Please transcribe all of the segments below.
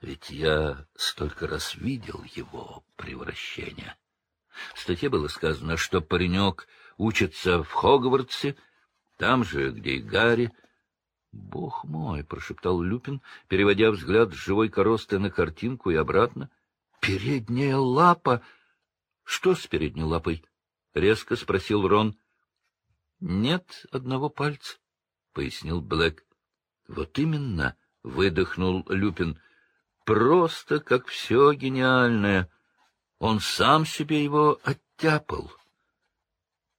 Ведь я столько раз видел его превращение. В статье было сказано, что паренек учится в Хогвартсе, там же, где и Гарри. — Бог мой! — прошептал Люпин, переводя взгляд с живой коросты на картинку и обратно. — Передняя лапа! — Что с передней лапой? — резко спросил Рон. — Нет одного пальца, — пояснил Блэк. — Вот именно, — выдохнул Люпин, — просто как все гениальное. Он сам себе его оттяпал.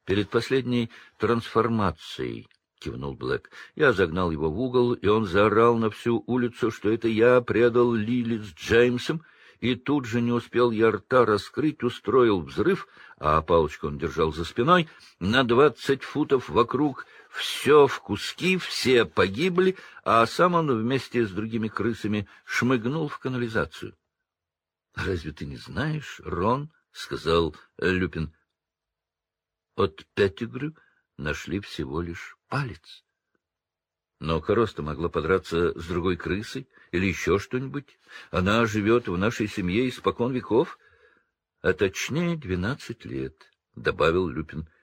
Перед последней трансформацией, — кивнул Блэк, — я загнал его в угол, и он заорал на всю улицу, что это я предал Лили с Джеймсом, и тут же не успел я рта раскрыть, устроил взрыв, а палочку он держал за спиной, на двадцать футов вокруг все в куски, все погибли, а сам он вместе с другими крысами шмыгнул в канализацию. — Разве ты не знаешь, Рон, — сказал Люпин, — от Петтигрю нашли всего лишь палец. Но Короста могла подраться с другой крысой или еще что-нибудь. Она живет в нашей семье испокон веков, а точнее двенадцать лет, — добавил Люпин. —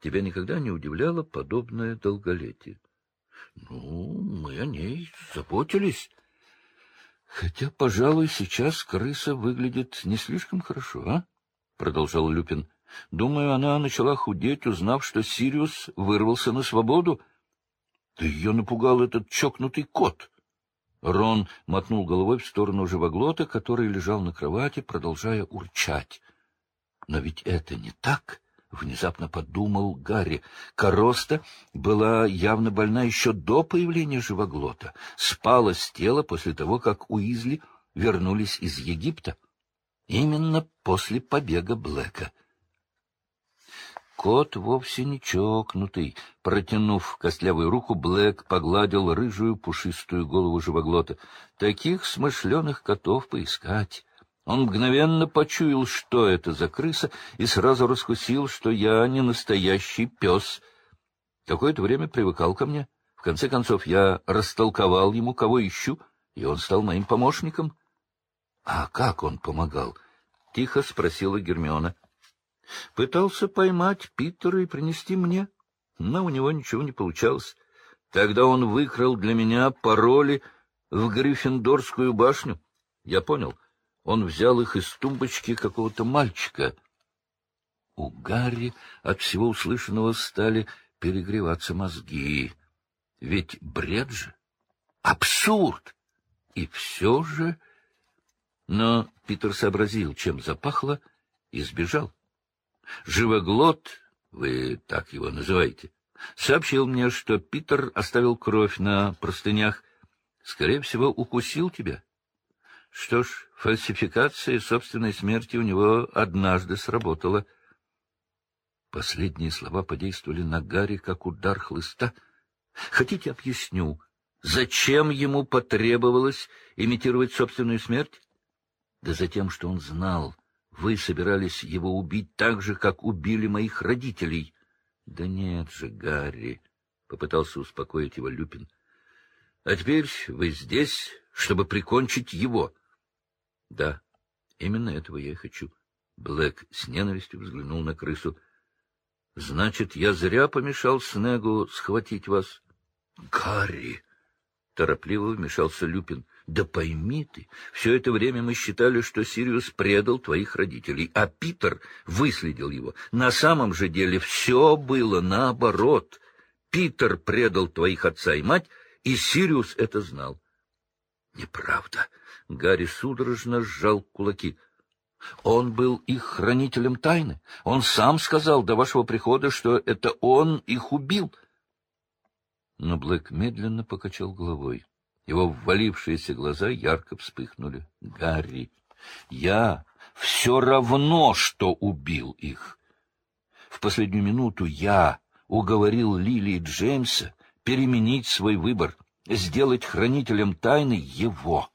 Тебя никогда не удивляло подобное долголетие? — Ну, мы о ней заботились. Хотя, пожалуй, сейчас крыса выглядит не слишком хорошо, а? — продолжал Люпин. — Думаю, она начала худеть, узнав, что Сириус вырвался на свободу. Да ее напугал этот чокнутый кот. Рон мотнул головой в сторону живоглота, который лежал на кровати, продолжая урчать. Но ведь это не так. —— внезапно подумал Гарри. Короста была явно больна еще до появления живоглота. Спала с тела после того, как Уизли вернулись из Египта. Именно после побега Блэка. Кот вовсе не чокнутый. Протянув костлявую руку, Блэк погладил рыжую пушистую голову живоглота. Таких смышленых котов поискать. Он мгновенно почуял, что это за крыса, и сразу раскусил, что я не настоящий пес. Какое-то время привыкал ко мне. В конце концов, я растолковал ему, кого ищу, и он стал моим помощником. — А как он помогал? — тихо спросила Гермиона. — Пытался поймать Питера и принести мне, но у него ничего не получалось. Тогда он выкрал для меня пароли в Гриффиндорскую башню. Я понял — он взял их из тумбочки какого-то мальчика. У Гарри от всего услышанного стали перегреваться мозги. Ведь бред же! Абсурд! И все же... Но Питер сообразил, чем запахло, и сбежал. Живоглот, вы так его называете, сообщил мне, что Питер оставил кровь на простынях. Скорее всего, укусил тебя. Что ж, фальсификация собственной смерти у него однажды сработала. Последние слова подействовали на Гарри, как удар хлыста. Хотите, объясню, зачем ему потребовалось имитировать собственную смерть? Да за тем, что он знал, вы собирались его убить так же, как убили моих родителей. Да нет же, Гарри, — попытался успокоить его Люпин. А теперь вы здесь, чтобы прикончить его. — да, именно этого я и хочу. Блэк с ненавистью взглянул на крысу. — Значит, я зря помешал Снегу схватить вас? — Гарри! — торопливо вмешался Люпин. — Да пойми ты, все это время мы считали, что Сириус предал твоих родителей, а Питер выследил его. На самом же деле все было наоборот. Питер предал твоих отца и мать, и Сириус это знал. — Неправда! — Гарри судорожно сжал кулаки. Он был их хранителем тайны. Он сам сказал до вашего прихода, что это он их убил. Но Блэк медленно покачал головой. Его ввалившиеся глаза ярко вспыхнули. — Гарри, я все равно, что убил их. В последнюю минуту я уговорил Лили и Джеймса переменить свой выбор, сделать хранителем тайны его.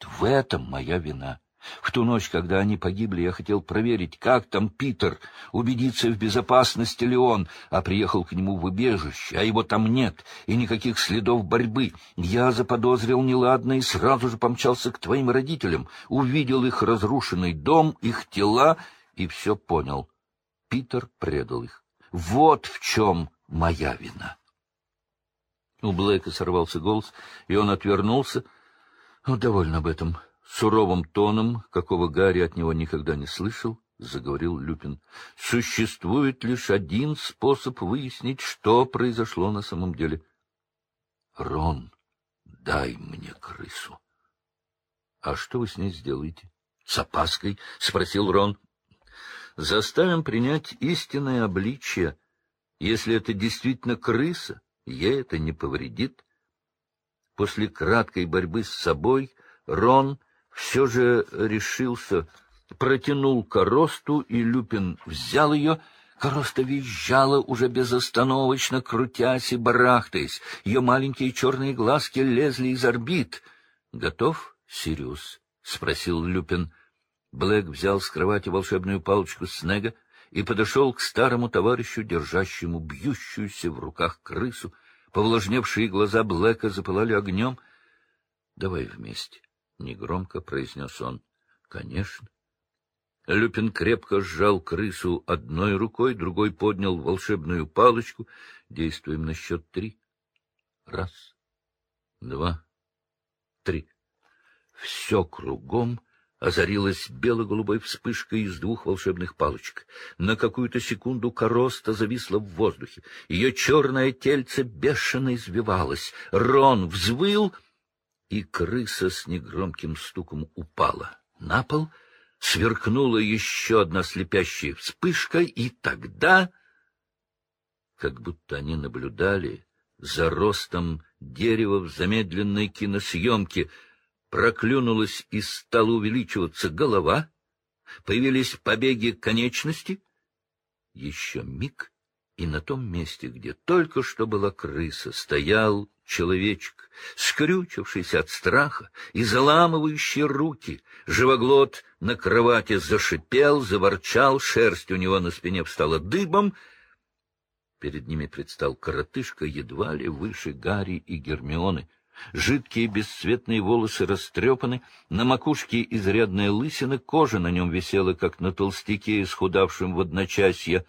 В этом моя вина. В ту ночь, когда они погибли, я хотел проверить, как там Питер, убедиться, в безопасности ли он, а приехал к нему в убежище, а его там нет, и никаких следов борьбы. Я заподозрил неладно и сразу же помчался к твоим родителям, увидел их разрушенный дом, их тела, и все понял. Питер предал их. Вот в чем моя вина. У Блэка сорвался голос, и он отвернулся. Ну, довольно об этом суровым тоном, какого Гарри от него никогда не слышал, заговорил Люпин. Существует лишь один способ выяснить, что произошло на самом деле. Рон, дай мне крысу. А что вы с ней сделаете? С опаской? спросил Рон. Заставим принять истинное обличие. Если это действительно крыса, ей это не повредит. После краткой борьбы с собой Рон все же решился, протянул коросту, и Люпин взял ее. Короста визжала уже безостановочно, крутясь и барахтаясь. Ее маленькие черные глазки лезли из орбит. — Готов, Сириус? — спросил Люпин. Блэк взял с кровати волшебную палочку Снега и подошел к старому товарищу, держащему бьющуюся в руках крысу. Повлажневшие глаза Блэка запылали огнем. — Давай вместе негромко произнес он. — Конечно. Люпин крепко сжал крысу одной рукой, другой поднял волшебную палочку. Действуем на счет три. Раз, два, три. Все кругом озарилось бело-голубой вспышкой из двух волшебных палочек. На какую-то секунду короста зависла в воздухе. Ее черное тельце бешено извивалось. Рон взвыл — и крыса с негромким стуком упала на пол, сверкнула еще одна слепящая вспышка, и тогда, как будто они наблюдали за ростом дерева в замедленной киносъемке, проклюнулась и стала увеличиваться голова, появились побеги конечности. Еще миг, и на том месте, где только что была крыса, стоял человечек, скрючившийся от страха и заламывающий руки. Живоглот на кровати зашипел, заворчал, шерсть у него на спине встала дыбом. Перед ними предстал коротышка едва ли выше Гарри и Гермионы. Жидкие бесцветные волосы растрепаны, на макушке изрядная лысина, кожа на нем висела, как на толстяке, исхудавшем в одночасье.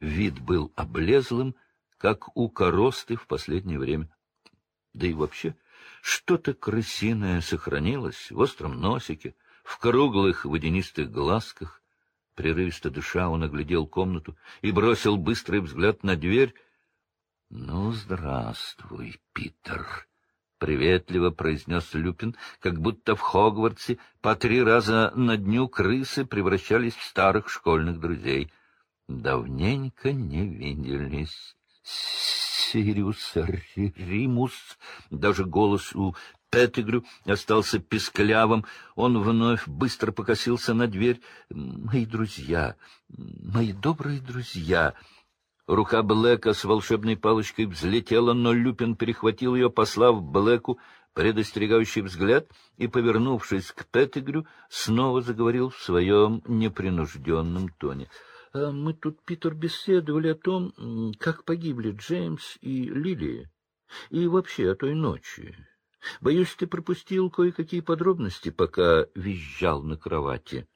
Вид был облезлым, как у коросты в последнее время. Да и вообще, что-то крысиное сохранилось в остром носике, в круглых водянистых глазках. Прерывисто дыша, он оглядел комнату и бросил быстрый взгляд на дверь. — Ну, здравствуй, Питер! — приветливо произнес Люпин, как будто в Хогвартсе по три раза на дню крысы превращались в старых школьных друзей. Давненько не виделись. Сириус Римус, даже голос у Петтигрю остался песклявым. Он вновь быстро покосился на дверь. «Мои друзья, мои добрые друзья!» Рука Блэка с волшебной палочкой взлетела, но Люпин перехватил ее, послав Блэку предостерегающий взгляд и, повернувшись к Петтигрю, снова заговорил в своем непринужденном тоне — а мы тут, Питер, беседовали о том, как погибли Джеймс и Лилия, и вообще о той ночи. Боюсь, ты пропустил кое-какие подробности, пока визжал на кровати.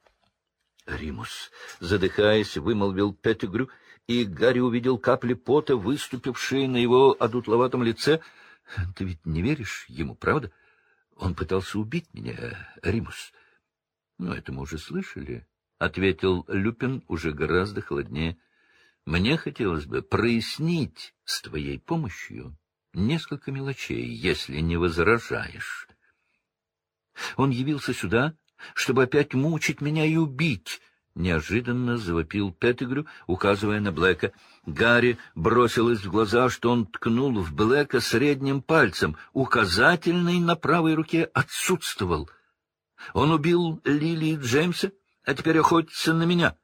Римус, задыхаясь, вымолвил Петтигрю, и Гарри увидел капли пота, выступившие на его одутловатом лице. — Ты ведь не веришь ему, правда? Он пытался убить меня, Римус. Ну, это мы уже слышали. — ответил Люпин уже гораздо холоднее. — Мне хотелось бы прояснить с твоей помощью несколько мелочей, если не возражаешь. Он явился сюда, чтобы опять мучить меня и убить, — неожиданно завопил Петтигрю, указывая на Блэка. Гарри бросилось в глаза, что он ткнул в Блэка средним пальцем. Указательный на правой руке отсутствовал. Он убил Лили и Джеймса? а теперь охотится на меня.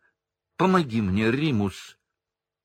Помоги мне, Римус.